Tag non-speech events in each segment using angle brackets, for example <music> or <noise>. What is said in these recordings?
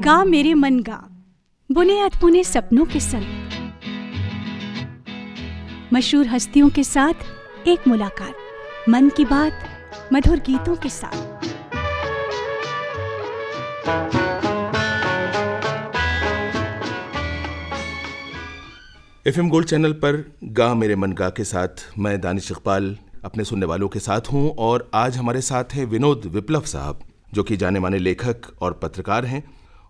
गा मेरे मन गा बुने अधबुने सपनों के संग मशहूर हस्तियों के साथ एक मुलाकात मन की बात मधुर गीतों के साथ। एफ़ एम गोल्ड चैनल पर गा मेरे मन गा के साथ मैं दानिश इकबाल अपने सुनने वालों के साथ हूँ और आज हमारे साथ हैं विनोद विप्लव साहब। जो कि जाने माने लेखक और पत्रकार हैं।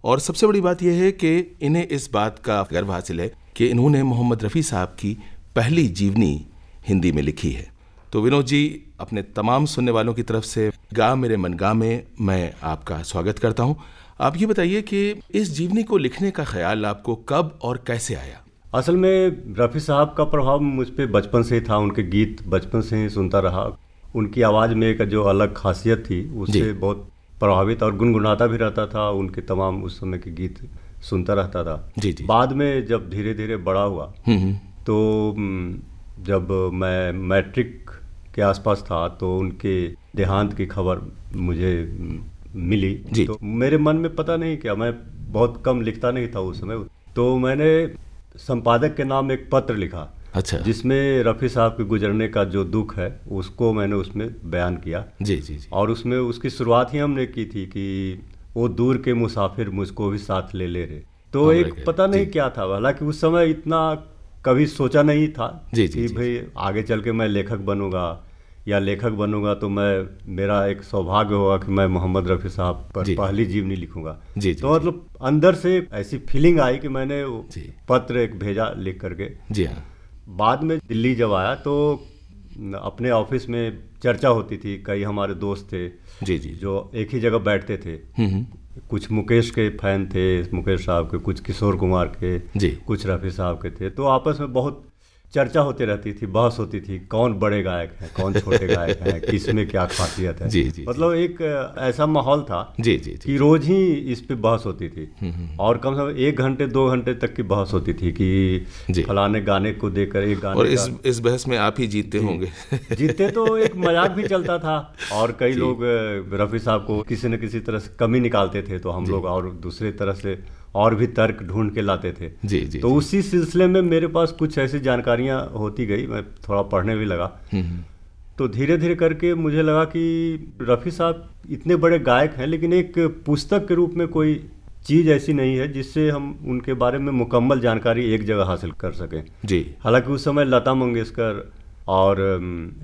और सबसे बड़ी बात यह है कि इन्हें इस बात का गर्व हासिल है कि इन्होंने मोहम्मद रफ़ी साहब की पहली जीवनी हिंदी में लिखी है। तो विनोद जी अपने तमाम सुनने वालों की तरफ़ से गा मेरे मन गा में मैं आपका स्वागत करता हूँ। आप ये बताइए कि इस जीवनी को लिखने का ख्याल आपको कब और कैसे आया? असल में रफ़ी साहब का प्रभाव मुझ पर बचपन से ही था उनके गीत बचपन से ही सुनता रहा। उनकी आवाज़ में एक जो अलग खासियत थी उससे बहुत प्रभावित और गुनगुनाता भी रहता था उनके तमाम उस समय के गीत सुनता रहता था जी जी बाद में जब धीरे धीरे बड़ा हुआ हम्म, हम्म। तो जब मैं मैट्रिक के आसपास था तो उनके देहांत की खबर मुझे मिली जी। तो मेरे मन में पता नहीं क्या मैं बहुत कम लिखता नहीं था उस समय तो मैंने संपादक के नाम एक पत्र लिखा अच्छा। जिसमें रफ़ी साहब के गुजरने का जो दुख है उसको मैंने उसमें बयान किया। जी जी जी। और उसमें उसकी शुरुआत ही हमने की थी कि वो दूर के मुसाफिर मुझको भी साथ ले ले रहे। तो एक पता नहीं क्या था हालाँकि उस समय इतना कभी सोचा नहीं था जी, जी, कि भाई आगे चल के मैं लेखक बनूँगा या लेखक बनूँगा तो मैं मेरा एक सौभाग्य होगा कि मैं मोहम्मद रफ़ी साहब पर। पहली जीवनी लिखूँगा। जी, जी, तो मतलब अंदर से ऐसी फीलिंग आई कि मैंने पत्र एक भेजा लिख करके। जी हाँ। बाद में दिल्ली जब आया तो अपने ऑफ़िस में चर्चा होती थी कई हमारे दोस्त थे जी जी जो एक ही जगह बैठते थे हम्म, हम्म। कुछ मुकेश के फ़ैन थे मुकेश साहब के कुछ किशोर कुमार के जी। कुछ रफ़ी साहब के थे तो आपस में बहुत चर्चा होती रहती थी बहस होती थी कौन बड़े गायक हैं कौन छोटे गायक हैं <laughs> किसमें क्या खासियत है। जी, जी, मतलब जी। एक ऐसा माहौल था जी जी जी कि रोज ही इस पे बहस होती थी। और कम से कम एक घंटे दो घंटे तक की बहस होती थी कि फलाने गाने को देकर एक गाने और इस इस बहस में आप ही जीतते होंगे। <laughs> जीतते तो एक मज़ाक भी चलता था। और कई लोग रफ़ी साहब को किसी न किसी तरह से कमी निकालते थे तो हम लोग और दूसरे तरह से और भी तर्क ढूंढ के लाते थे। जी जी तो जी. उसी सिलसिले में मेरे पास कुछ ऐसी जानकारियाँ होती गई मैं थोड़ा पढ़ने भी लगा। हम्म, तो धीरे धीरे करके मुझे लगा कि रफ़ी साहब इतने बड़े गायक हैं लेकिन एक पुस्तक के रूप में कोई चीज़ ऐसी नहीं है जिससे हम उनके बारे में मुकम्मल जानकारी एक जगह हासिल कर सकें। जी। हालाँकि उस समय लता मंगेशकर और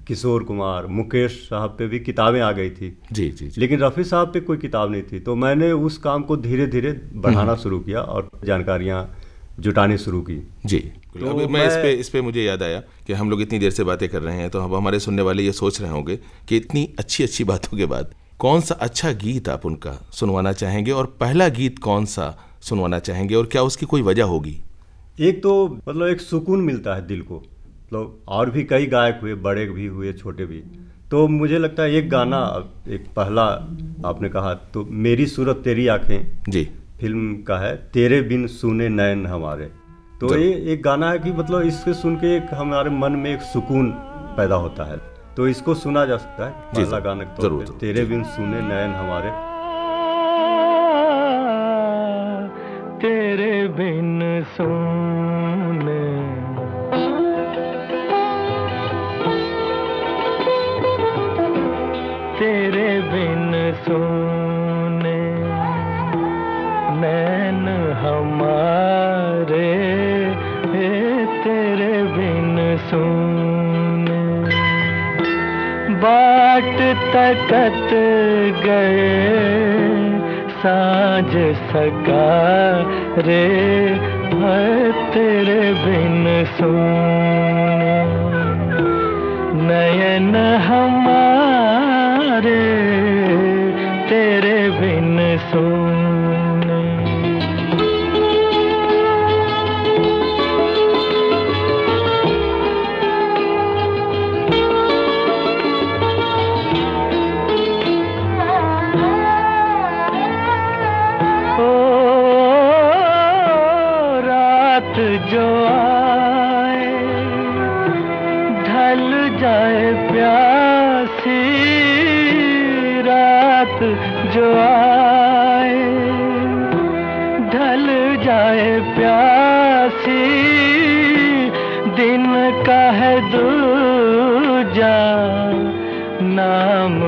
किशोर कुमार मुकेश साहब पे भी किताबें आ गई थी। जी जी जी। लेकिन रफ़ी साहब पे कोई किताब नहीं थी। तो मैंने उस काम को धीरे धीरे बढ़ाना शुरू किया और जानकारियाँ जुटानी शुरू की। जी। तो अब मैं मैं इस पे इस पे मुझे याद आया कि हम लोग इतनी देर से बातें कर रहे हैं तो अब हमारे सुनने वाले ये सोच रहे होंगे कि इतनी अच्छी अच्छी बातों के बाद कौन सा अच्छा गीत आप उनका सुनवाना चाहेंगे और पहला गीत कौन सा सुनवाना चाहेंगे और क्या उसकी कोई वजह होगी? एक तो मतलब एक सुकून मिलता है दिल को। मतलब और भी कई गायक हुए बड़े भी हुए छोटे भी। तो मुझे लगता है एक गाना एक पहला आपने कहा तो मेरी सूरत तेरी आँखें। जी। फ़िल्म का है तेरे बिन सुने नयन हमारे। तो ये एक गाना है कि मतलब इसके सुन के एक हमारे मन में एक सुकून पैदा होता है। तो इसको सुना जा सकता है पहला गाना ज़रूर, ज़रूर, तेरे बिन सुने नयन हमारे। तेरे बिन सोने नयन हमारे तेरे बिन सोने जा नाम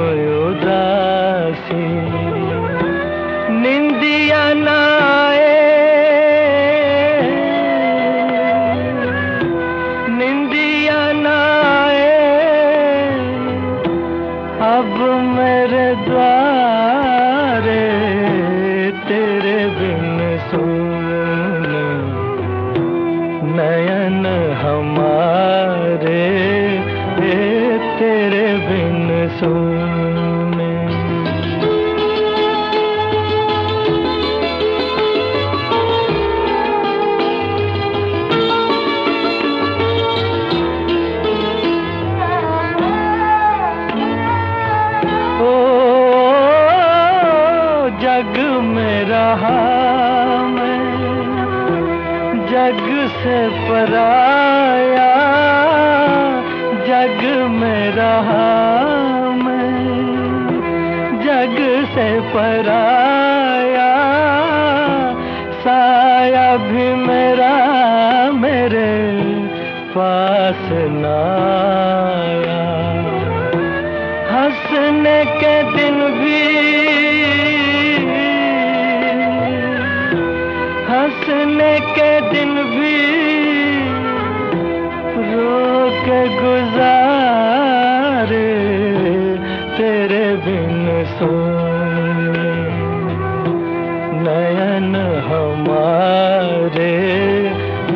से पराया के गुजारे तेरे बिन सोने नयन हमारे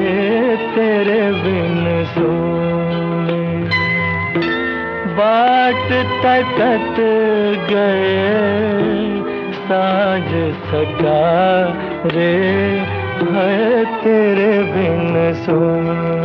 ये तेरे बिन सोने बाट तकत गए साँझ सका रे, है तेरे बिन सोने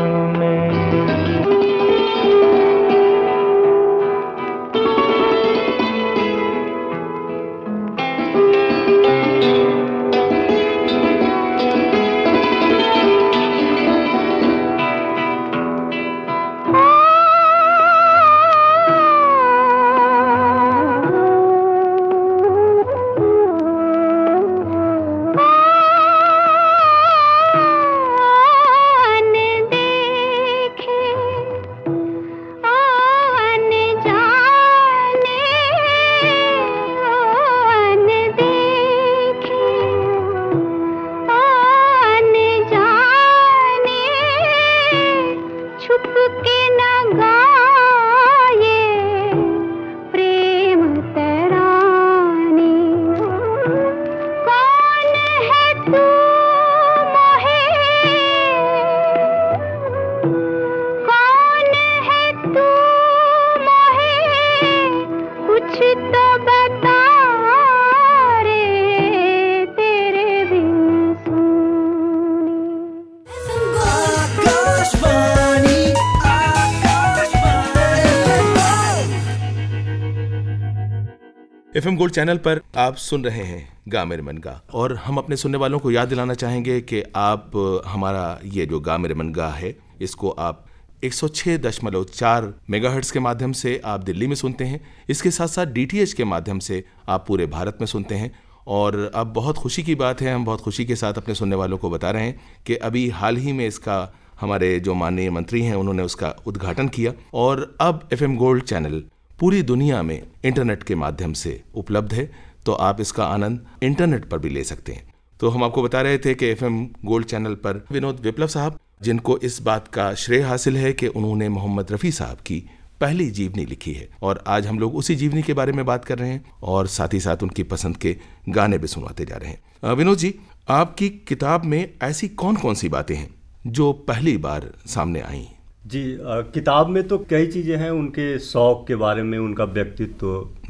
एफ़ गोल्ड चैनल पर आप सुन रहे हैं गा मेरे मन गा। और हम अपने सुनने वालों को याद दिलाना चाहेंगे कि आप, हमारा ये जो गा मेरे मन गा है, इसको आप 106.4 मेगाहर्ट्ज के माध्यम से आप दिल्ली में सुनते हैं। इसके साथ साथ डीटीएच के माध्यम से आप पूरे भारत में सुनते हैं। और अब बहुत खुशी की बात है, हम बहुत खुशी के साथ अपने सुनने वालों को बता रहे हैं कि अभी हाल ही में इसका हमारे जो माननीय मंत्री हैं, उन्होंने उसका उद्घाटन किया। और अब एफएम गोल्ड चैनल पूरी दुनिया में इंटरनेट के माध्यम से उपलब्ध है तो आप इसका आनंद इंटरनेट पर भी ले सकते हैं। तो हम आपको बता रहे थे कि एफ़ गोल्ड चैनल पर विनोद विप्लव साहब, जिनको इस बात का श्रेय हासिल है कि उन्होंने मोहम्मद रफ़ी साहब की पहली जीवनी लिखी है। और आज हम लोग उसी जीवनी के बारे में बात कर रहे हैं और साथ ही साथ उनकी पसंद के गाने भी सुनवाते जा रहे हैं। विनोद जी, आपकी किताब में ऐसी कौन कौन सी बातें हैं जो पहली बार सामने आई जी अ, किताब में तो कई चीज़ें हैं उनके शौक के बारे में उनका व्यक्तित्व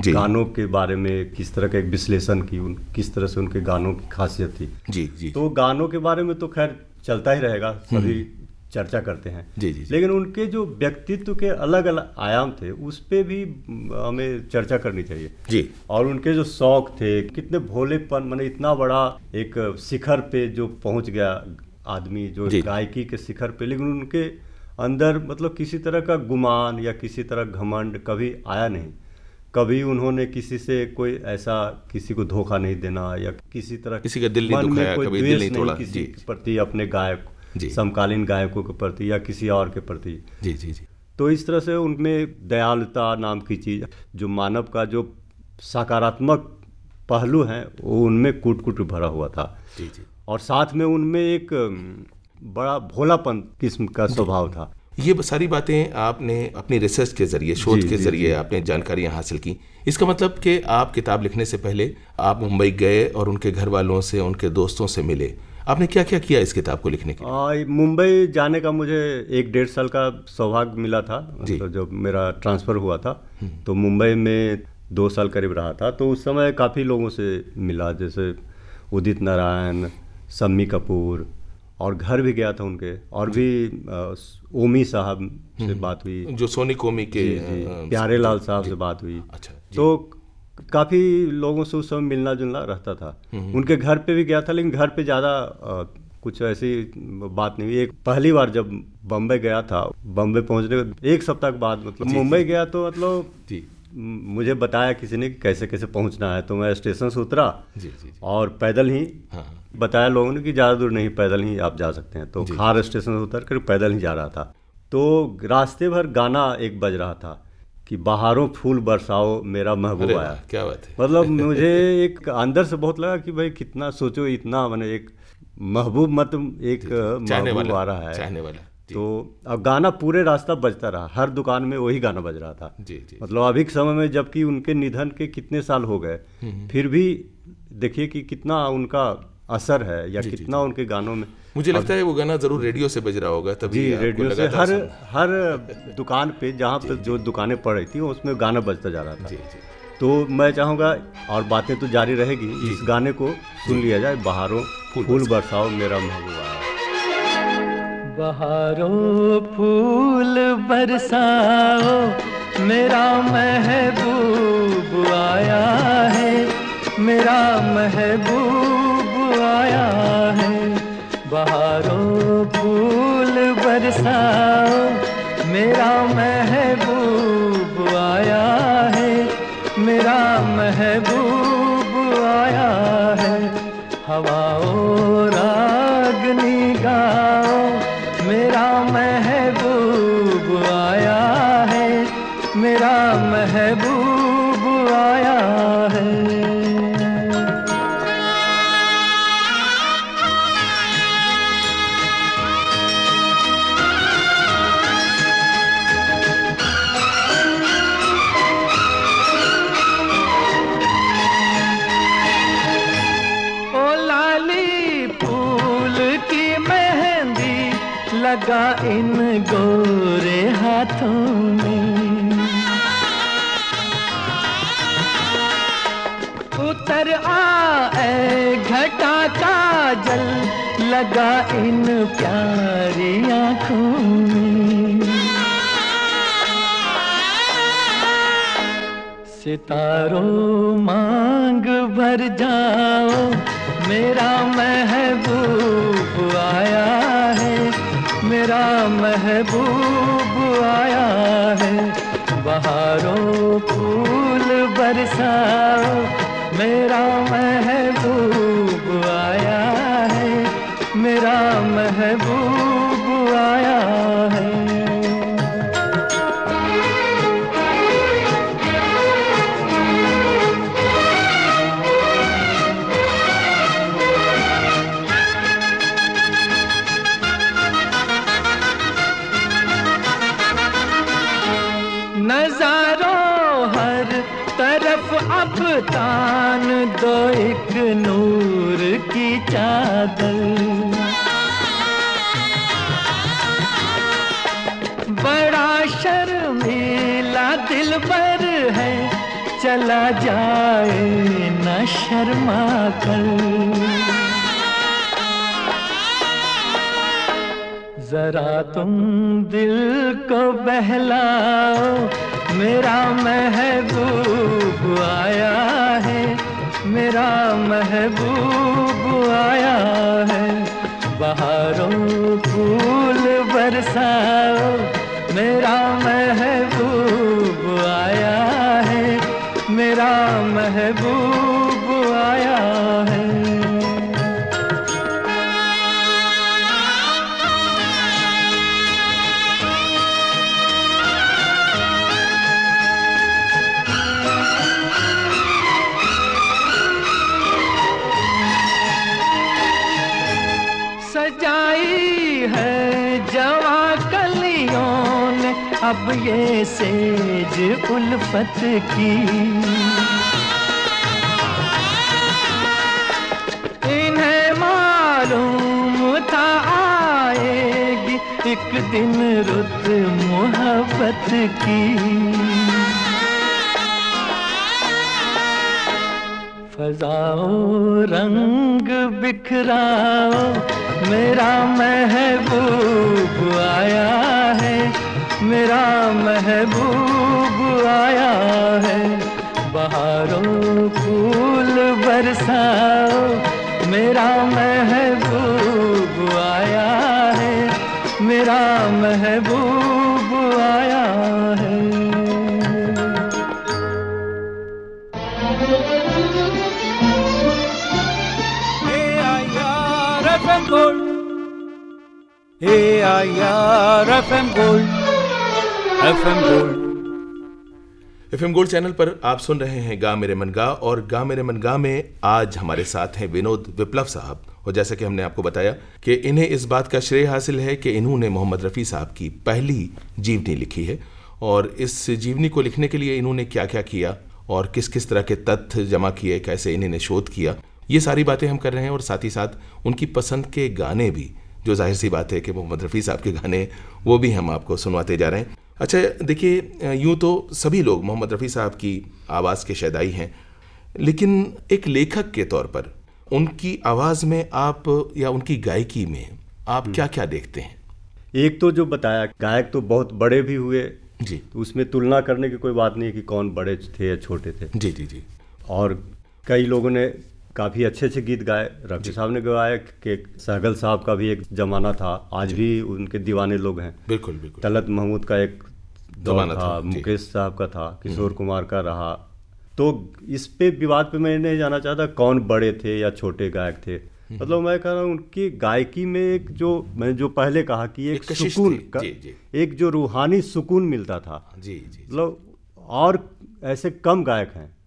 गानों के बारे में किस तरह का एक विश्लेषण की उन किस तरह से उनके गानों की खासियत थी। जी जी। तो गानों के बारे में तो खैर चलता ही रहेगा सभी चर्चा करते हैं। जी, जी, जी। लेकिन उनके जो व्यक्तित्व के अलग अलग आयाम थे उस पर भी हमें चर्चा करनी चाहिए। जी। और उनके जो शौक थे कितने भोलेपन मैंने इतना बड़ा एक शिखर पे जो पहुँच गया आदमी जो। गायकी के शिखर पे लेकिन उनके अंदर मतलब किसी तरह का गुमान या किसी तरह घमंड कभी आया नहीं। कभी उन्होंने किसी से कोई ऐसा किसी को धोखा नहीं देना या किसी तरह किसी का दिल नहीं दुखाया, कभी दिल नहीं तोड़ा। किसी। के प्रति अपने गायक समकालीन गायकों के प्रति या किसी और के प्रति। जी जी जी। तो इस तरह से उनमें दयालुता नाम की चीज़ जो मानव का जो सकारात्मक पहलू हैं वो उनमें कूट कूट भरा हुआ था। जी जी। और साथ में उनमें एक बड़ा भोलापन किस्म का स्वभाव था। ये सारी बातें आपने अपनी रिसर्च के ज़रिए शोध के ज़रिए आपने जानकारियाँ हासिल की। इसका मतलब कि आप किताब लिखने से पहले आप मुंबई गए और उनके घर वालों से उनके दोस्तों से मिले। आपने क्या क्या किया इस किताब को लिखने के लिए? मुंबई जाने का मुझे एक डेढ़ साल का सौभाग्य मिला था। मतलब जब मेरा ट्रांसफ़र हुआ था तो मुंबई में दो साल करीब रहा था। तो उस समय काफ़ी लोगों से मिला जैसे उदित नारायण सम्मी कपूर और घर भी गया था उनके और भी आ, ओमी साहब से बात हुई। जो सोनी कोमी के जी, जी, अ, प्यारे लाल साहब से बात हुई। अच्छा तो काफ़ी लोगों से उस समय मिलना जुलना रहता था। उनके घर पे भी गया था लेकिन घर पे ज़्यादा कुछ ऐसी बात नहीं हुई। एक पहली बार जब बम्बई गया था बम्बई पहुँचने के एक सप्ताह के बाद मतलब मुंबई गया तो मतलब मुझे बताया किसी ने कि कैसे कैसे पहुँचना है तो मैं स्टेशन से उतरा जी जी जी। और पैदल ही हाँ। बताया लोगों ने कि ज़्यादा दूर नहीं पैदल ही आप जा सकते हैं। तो खार स्टेशन से उतर कर पैदल ही जा रहा था। तो रास्ते भर गाना एक बज रहा था कि बाहरों फूल बरसाओ मेरा महबूब आया। क्या बात है। मतलब <laughs> मुझे एक अंदर से बहुत लगा कि भाई कितना सोचो इतना मैंने एक महबूब मत एक महबूब आ रहा है। चाहने वाला। जी तो अब गाना पूरे रास्ता बजता रहा। हर दुकान में वही गाना बज रहा था। जी जी मतलब अभी के समय में जबकि उनके निधन के कितने साल हो गए फिर भी देखिए कि कितना उनका असर है या जी, कितना जी, उनके गानों में मुझे लगता है वो गाना ज़रूर रेडियो से बज रहा होगा तभी जी रेडियो से हर हर दुकान पे जहाँ पे जो दुकानें पड़ रही थी उसमें गाना बजता जा रहा था। जी जी। तो मैं चाहूँगा और बातें तो जारी रहेगी इस गाने को सुन लिया जाए बाहरों फूल बरसाओ मेरा महबूब। बहारों फूल बरसाओ, मेरा महबूब आया है, मेरा महबूब आया है। बहारों फूल बरसाओ, मेरा महबूब आया है, मेरा महबूब आया है। हवाओं लगा इन प्यारी आँखों सितारों मांग भर जाओ, मेरा महबूब आया है, मेरा महबूब आया है। बहारों फूल बरसाओ, मेरा महबूब मेरा महबूब आया है। नजारों हर तरफ़ अब तान दो एक नूर चला जाए न शर्मा कर जरा तुम दिल को बहलाओ, मेरा महबूब आया है, मेरा महबूब आया है। बाहरों फूल बरसाओ, मेरा मेरा महबूब आया है। सजाई है जवा कलियों अब ये सेज उल्फत की। एक दिन रुत मोहब्बत की। फजाओ रंग बिखराओ, मेरा महबूब आया है, मेरा महबूब आया है। बहारों फूल बरसाओ, मेरा महबूब आया मेरा महबूब आया है AIR FM Gold. AIR FM Gold. FM Gold. F M Gold channel पर आप सुन रहे हैं गा मेरे मन गा और गा मेरे मन गा में आज हमारे साथ हैं विनोद विप्लव साहब और जैसा कि हमने आपको बताया कि इन्हें इस बात का श्रेय हासिल है कि इन्होंने मोहम्मद रफ़ी साहब की पहली जीवनी लिखी है और इस जीवनी को लिखने के लिए इन्होंने क्या क्या किया और किस किस तरह के तथ्य जमा किए, कैसे इन्होंने शोध किया, ये सारी बातें हम कर रहे हैं और साथ ही साथ उनकी पसंद के गाने भी, जो ज़ाहिर सी बात है कि मोहम्मद रफ़ी साहब के गाने, वो भी हम आपको सुनवाते जा रहे हैं। अच्छा देखिए, यूँ तो सभी लोग मोहम्मद रफ़ी साहब की आवाज़ के शैदाई हैं, लेकिन एक लेखक के तौर पर उनकी आवाज़ में आप या उनकी गायकी में आप क्या क्या देखते हैं? एक तो जो बताया गायक तो बहुत बड़े भी हुए जी। तो उसमें तुलना करने की कोई बात नहीं है कि कौन बड़े थे या छोटे थे। जी जी जी। और कई लोगों ने काफ़ी अच्छे अच्छे गीत गाए। रफी साहब ने गाया कि सहगल साहब का भी एक जमाना था। आज भी उनके दीवाने लोग हैं। बिल्कुल बिल्कुल। तलत महमूद का एक दौर था था, मुकेश साहब का था किशोर कुमार का रहा तो इस पे विवाद पे मैं नहीं जाना चाहता कौन बड़े थे या छोटे गायक थे। मतलब मैं कह रहा हूँ उनकी गायकी में एक जो मैंने जो पहले कहा कि एक, एक सुकून का- जी, जी। एक जो रूहानी सुकून मिलता था। जी जी मतलब और ऐसे कम गायक हैं।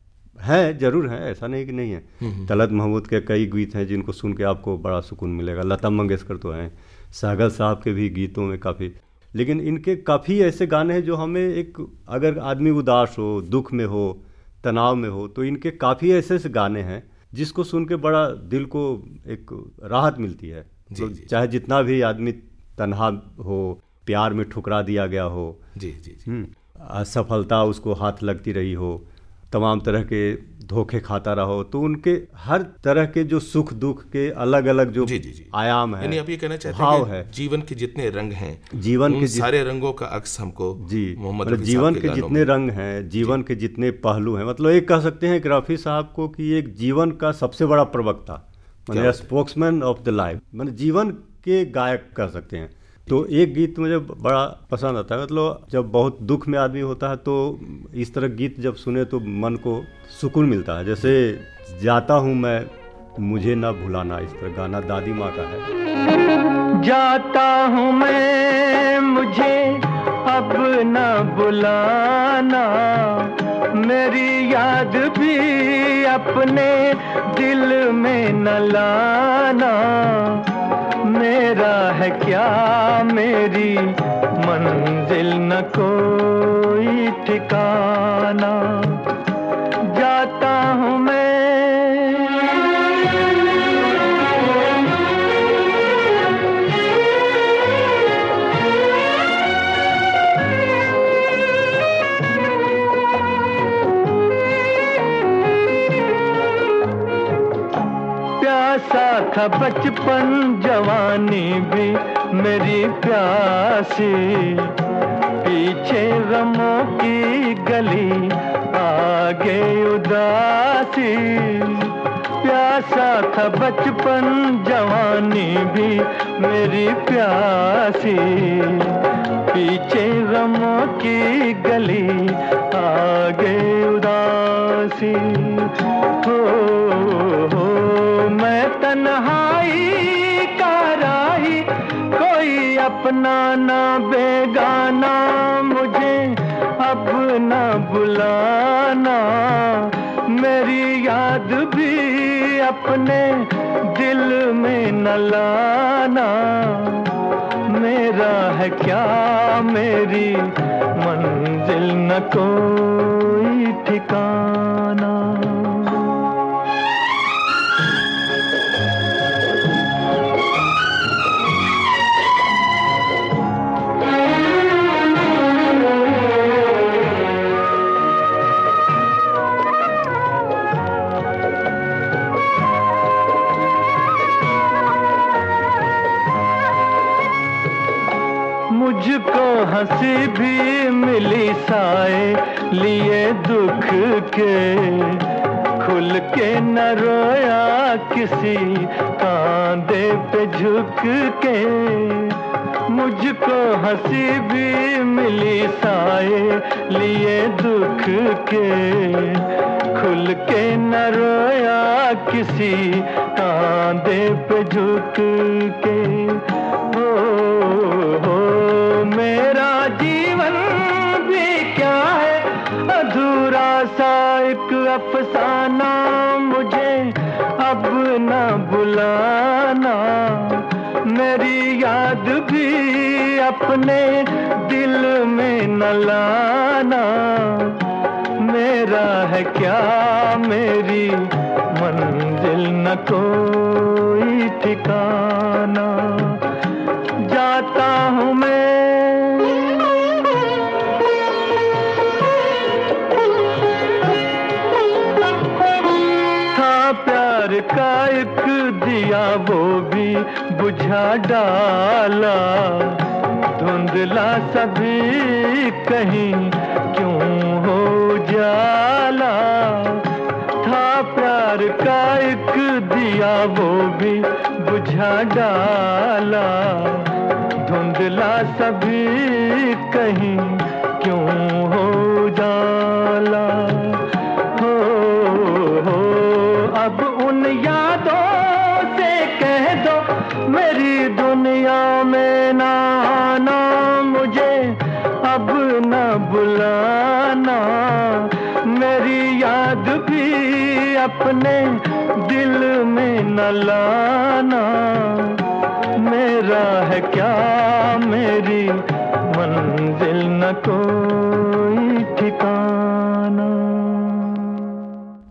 हैं ज़रूर हैं ऐसा नहीं कि नहीं है। तलत महमूद के कई गीत हैं जिनको सुन के आपको बड़ा सुकून मिलेगा। लता मंगेशकर तो हैं सागर साहब के भी गीतों में काफ़ी। लेकिन इनके काफ़ी ऐसे गाने हैं जो हमें एक अगर आदमी उदास हो दुख में हो तनाव में हो तो इनके काफ़ी ऐसे ऐसे गाने हैं जिसको सुन के बड़ा दिल को एक राहत मिलती है जी, तो जी। चाहे जितना भी आदमी तनहा हो प्यार में ठुकरा दिया गया हो जी जी जी हम्म, असफलता उसको हाथ लगती रही हो तमाम तरह के धोखे खाता रहो तो उनके हर तरह के जो सुख दुख के अलग अलग जो जी, जी, जी। आयाम है यानी आप ये कहना चाहते भाव हैं है। जीवन के जितने रंग हैं जीवन के सारे रंगों का अक्स हमको जी मोहम्मद मतलब जीवन साहब के जितने रंग हैं जीवन के जितने पहलू हैं मतलब एक कह सकते हैं कि रफ़ी साहब को कि एक जीवन का सबसे बड़ा प्रवक्ता मतलब स्पोक्समैन ऑफ़ द लाइफ मतलब जीवन के गायक कह सकते हैं। तो एक गीत मुझे बड़ा पसंद आता है। मतलब जब बहुत दुख में आदमी होता है तो इस तरह गीत जब सुने तो मन को सुकून मिलता है। जैसे, जाता हूँ मैं, मुझे ना भुलाना इस तरह गाना दादी माँ का है। जाता हूँ मैं, मुझे अब न बुलाना मेरी याद भी अपने दिल में न लाना। मेरा है क्या मेरी मंजिल न कोई ठिकाना? जाता हूँ मैं। प्यासा था बचपन मेरी प्यासी पीछे गमों की गली आगे उदासी। प्यासा था बचपन जवानी भी मेरी प्यासी। पीछे गमों की गली आगे उदासी। हो, हो मैं तन्हाई अपना ना बेगाना, मुझे अब ना बुलाना। मेरी याद भी अपने दिल में न लाना। मेरा है क्या मेरी मंजिल, न कोई ठिकाना? हँसी भी मिली साए, लिए दुख के खुल के न रोया किसी, कांधे पे झुक के। मुझको हँसी भी मिली साए, लिए दुख के खुल के न रोया किसी, कांधे पे झुक के। अपने दिल में न लाना। मेरा है क्या मेरी मंजिल न कोई ठिकाना। जाता हूँ मैं। प्यार का एक दिया, वो भी बुझा डाला। धुंधला सभी कहीं, क्यों हो जाला? था प्यार का एक दिया, वो भी बुझा डाला। धुंधला सभी कहीं लाना, मेरा है क्या मेरी मंजिल न कोई ठिकाना?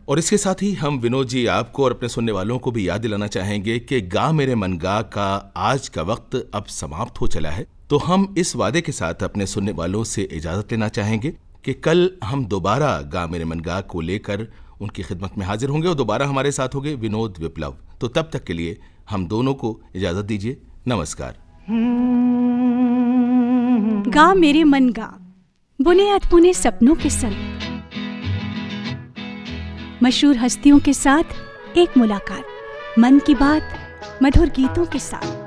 और इसके साथ ही हम विनोद जी आपको और अपने सुनने वालों को भी याद दिलाना चाहेंगे कि गा मेरे मन गा का आज का वक्त अब समाप्त हो चला है। तो हम इस वादे के साथ अपने सुनने वालों से इजाज़त लेना चाहेंगे कि कल हम दोबारा गा मेरे मन गा को लेकर उनकी खिदमत में हाजिर होंगे और दोबारा हमारे साथ होंगे विनोद विप्लव। तो तब तक के लिए हम दोनों को इजाज़त दीजिए। नमस्कार। गा मेरे मन गा। बुने अधबुने सपनों के संग। मशहूर हस्तियों के साथ एक मुलाकात। मन की बात, मधुर गीतों के साथ।